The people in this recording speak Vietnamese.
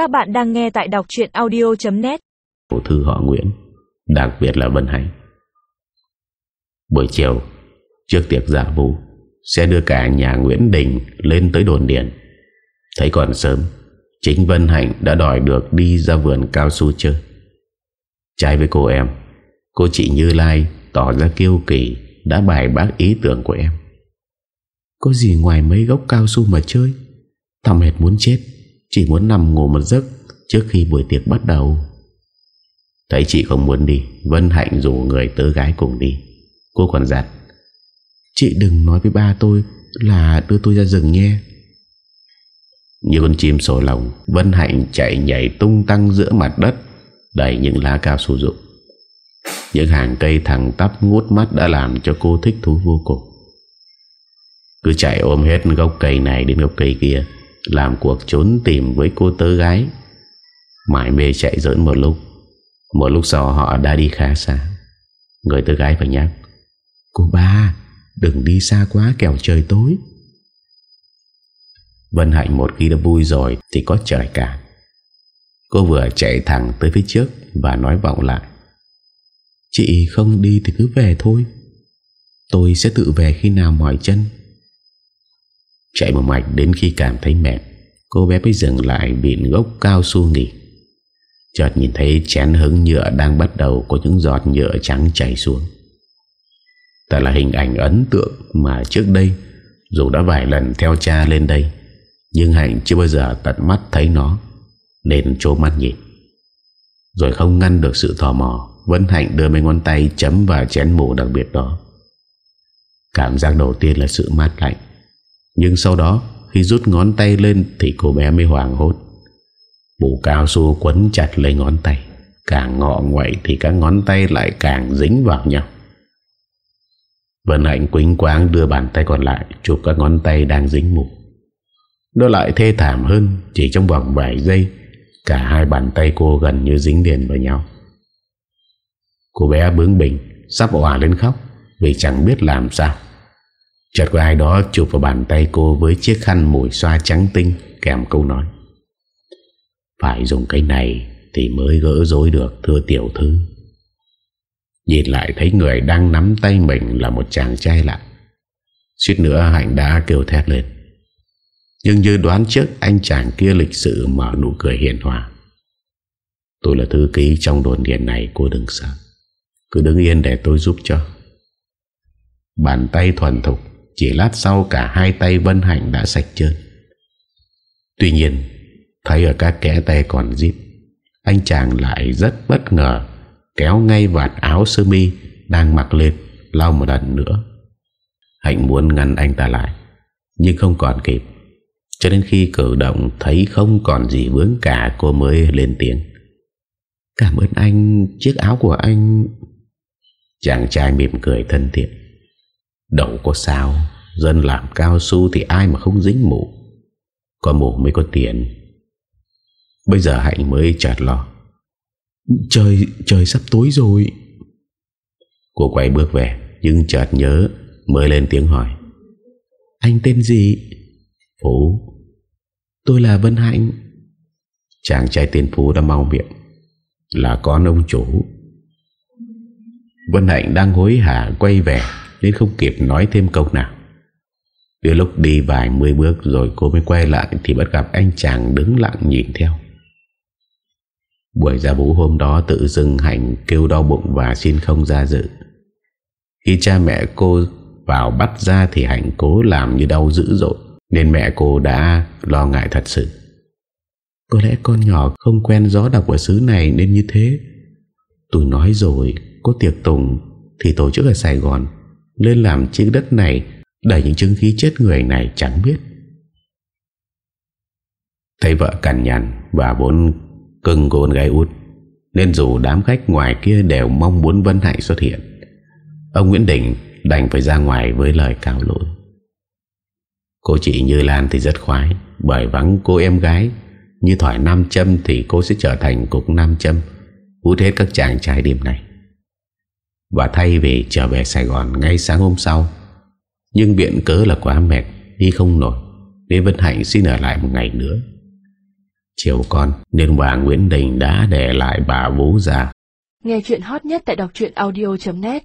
Các bạn đang nghe tại đọc chuyện audio.net thư họ Nguyễn, Đặc biệt là Vân Hạnh Buổi chiều, Trước tiệc giả vũ Sẽ đưa cả nhà Nguyễn Đình Lên tới đồn điện Thấy còn sớm, Chính Vân Hạnh đã đòi được đi ra vườn cao su chơi. Trái với cô em, Cô chị Như Lai Tỏ ra kiêu kỳ Đã bài bác ý tưởng của em. Có gì ngoài mấy gốc cao su mà chơi? Tao mệt muốn chết. Chỉ muốn nằm ngủ một giấc Trước khi buổi tiệc bắt đầu. Thấy chị không muốn đi, Vân Hạnh rủ người tớ gái cùng đi. Cô còn dặn, Chị đừng nói với ba tôi Là đưa tôi ra rừng nhé. Như con chim sổ lòng Vân Hạnh chạy nhảy tung tăng giữa mặt đất Đầy những lá cao su rụng. Những hàng cây thẳng tắp ngút mắt Đã làm cho cô thích thú vô cùng. Cứ chạy ôm hết gốc cây này đến gốc cây kia làm cuộc trốn tìm với cô tớ gái. Mãi mê chạy dẫn một lúc. Một lúc sau họ đã đi khá xa. Người tớ gái phải nhắc, Cô ba, Đừng đi xa quá kẻo trời tối. Vân Hạnh một khi đã vui rồi Thì có trời cả. Cô vừa chạy thẳng tới phía trước Và nói vọng lại, Chị không đi thì cứ về thôi. Tôi sẽ tự về khi nào mỏi chân. Chạy một mạch đến khi cảm thấy mệt, Cô bé mới dừng lại Bịn gốc cao su nghỉ. Chợt nhìn thấy chén hứng nhựa Đang bắt đầu có những giọt nhựa trắng chảy xuống. Thật là hình ảnh ấn tượng Mà trước đây, Dù đã vài lần theo cha lên đây, Nhưng Hạnh chưa bao giờ tận mắt thấy nó, Nên trố mắt nhìn. Rồi không ngăn được sự tò mò Vân Hạnh đưa mấy ngón tay chấm vào chén mù đặc biệt đó. Cảm giác đầu tiên là sự mát lạnh. Nhưng sau đó, Khi rút ngón tay lên Thì cô bé mới hoảng hốt. Bù cao su quấn chặt lấy ngón tay. Càng ngọ ngoại thì các ngón tay lại càng dính vào nhau. Vân Hạnh quính quáng đưa bàn tay còn lại, Chụp các ngón tay đang dính mù Nó lại thê thảm hơn, Chỉ trong vòng vài giây, Cả hai bàn tay cô gần như dính liền vào nhau. Cô bé bướng bỉnh, Sắp òa lên khóc, Vì chẳng biết làm sao. Chợt có ai đó chụp vào bàn tay cô Với chiếc khăn mùi xoa trắng tinh, Kèm câu nói. Phải dùng cái này Thì mới gỡ rối được, thưa tiểu thư. Nhìn lại thấy người đang nắm tay mình Là một chàng trai lạ. Suýt nữa Hạnh đã kêu thét lên. Nhưng như đoán trước, Anh chàng kia lịch sự mở nụ cười hiền hòa. Tôi là thư ký trong đồn điện này, Cô đừng sợ. Cứ đứng yên để tôi giúp cho. Bàn tay thuần thục chỉ lát sau cả hai tay Vân Hạnh đã sạch trơn. Tuy nhiên, Thấy ở các kẽ tay còn díp, Anh chàng lại rất bất ngờ, Kéo ngay vạt áo sơ mi Đang mặc lên, Lau một lần nữa. Hạnh muốn ngăn anh ta lại, Nhưng không còn kịp, Cho đến khi cử động thấy không còn gì vướng cả, Cô mới lên tiếng. Cảm ơn anh, Chiếc áo của anh. Chàng trai mỉm cười thân thiện. Đâu có sao? Dân làm cao su thì ai mà không dính mũ Có mũ mới có tiền. Bây giờ Hạnh mới chợt lo Trời, trời sắp tối rồi. Cô quay bước về Nhưng chợt nhớ Mới lên tiếng hỏi. Anh tên gì? Phú. Tôi là Vân Hạnh. Chàng trai tên Phú đã mau miệng. Là con ông chủ. Vân Hạnh đang hối hả quay về. Nên không kịp nói thêm câu nào Từ lúc đi vài mươi bước Rồi cô mới quay lại Thì bắt gặp anh chàng đứng lặng nhìn theo Buổi ra vũ hôm đó tự dưng Hạnh kêu đau bụng và xin không ra dự. Khi cha mẹ cô vào bắt ra thì Hạnh cố làm như đau dữ dội nên mẹ cô đã lo ngại thật sự. Có lẽ con nhỏ không quen gió đọc ở xứ này nên như thế. Tôi nói rồi, có tiệc tùng thì tổ chức ở Sài Gòn lên làm chiếc đất này, Đẩy những chứng khí chết người này chẳng biết. Thấy vợ cằn nhằn và vốn cưng của con gái út, Nên dù đám khách ngoài kia đều mong muốn Vân Hạnh xuất hiện, Ông Nguyễn Đình đành phải ra ngoài với lời cáo lỗi Cô chị Như Lan thì rất khoái, Bởi vắng cô em gái, Như thỏi nam châm thì cô sẽ trở thành cục nam châm, Hút hết các chàng trai điểm này và thay vì trở về Sài Gòn ngay sáng hôm sau. Nhưng biện cớ là quá mệt, Đi không nổi, Nên Vân Hạnh xin ở lại một ngày nữa. Chiều con nên bà Nguyễn Đình đã để lại bà Vũ ra. Nghe chuyện hot nhất tại đọc audio.net